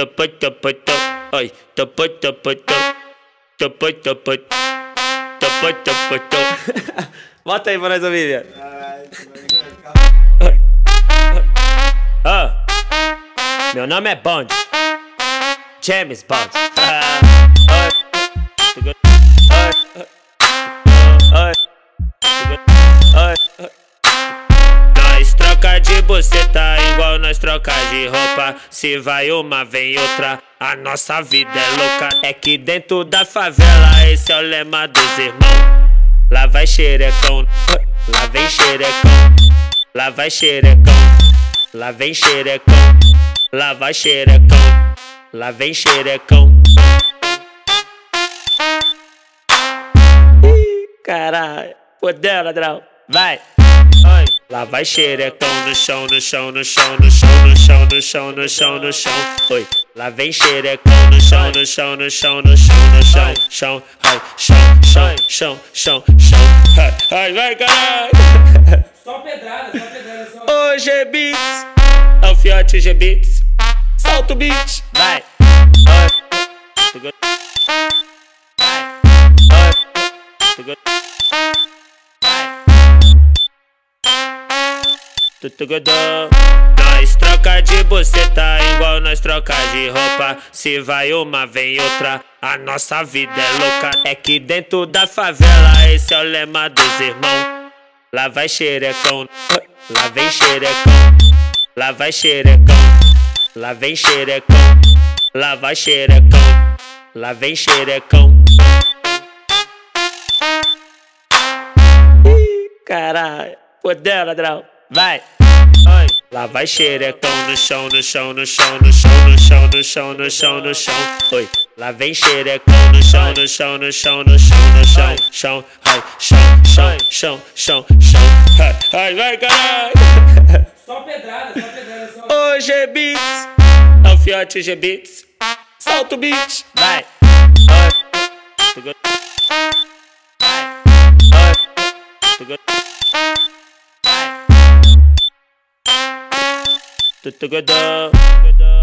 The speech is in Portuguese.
tapat tapat tap ay tapat tapat tap tapat tapat tapat tapat tap Mataj Borezo Vivian. Ah. Meu nome é Bond. James Bond. Ai. Ai. Ai. Troca de buceta igual nós troca de roupa. Se vai uma, vem outra. A nossa vida é louca. É que dentro da favela esse é o lema dos irmãos. Lá vai xerecão, lá vem xerecão. Lá vai xerecão, lá vem xerecão. Lá vai xerecão, lá vem xerecão. Ih, Caralho, fodeu, ladrão. Vai. Oi. Lá vai xerecão no chão, no chão, no chão, no chão, no chão, no chão, no chão, no chão. Oi. Lá vem xerecão no chão, no chão, no chão, no chão, no chão, chão, ai, chão, chão, chão, chão, chão. Ai, Ai, vai, caralho. Só pedrada, só pedrada, só. Ô, G-Beats. É o fiote G-Beats. Solta o beat. Vai. Oi. Tugu- Vai. Oi. Tugu- Tutugodô. Nós troca de buceta igual nós troca de roupa. Se vai uma, vem outra. A nossa vida é louca. É que dentro da favela esse é o lema dos irmãos. Lá vai xerecão, lá vem xerecão. Lá vai xerecão, lá vem xerecão. Lá vai xerecão, lá vem xerecão. Caralho, fodeu, ladrão. Vai. Oi. Lá vai xerecão no chão, no chão, no chão, no chão, no chão, no chão, no chão, no chão. Oi. Lá vem xerecão no chão, no chão, no chão, no chão, no chão, chão, ai, chão, chão, chão, chão, chão. Ai, Ai, vai, caralho. Só pedrada, só pedrada, só. Ô, G-Beats. É o fiote G-Beats. Solta o beat. Vai. Oi. Vai. Oi. Tugu- Vai. Tutugodô.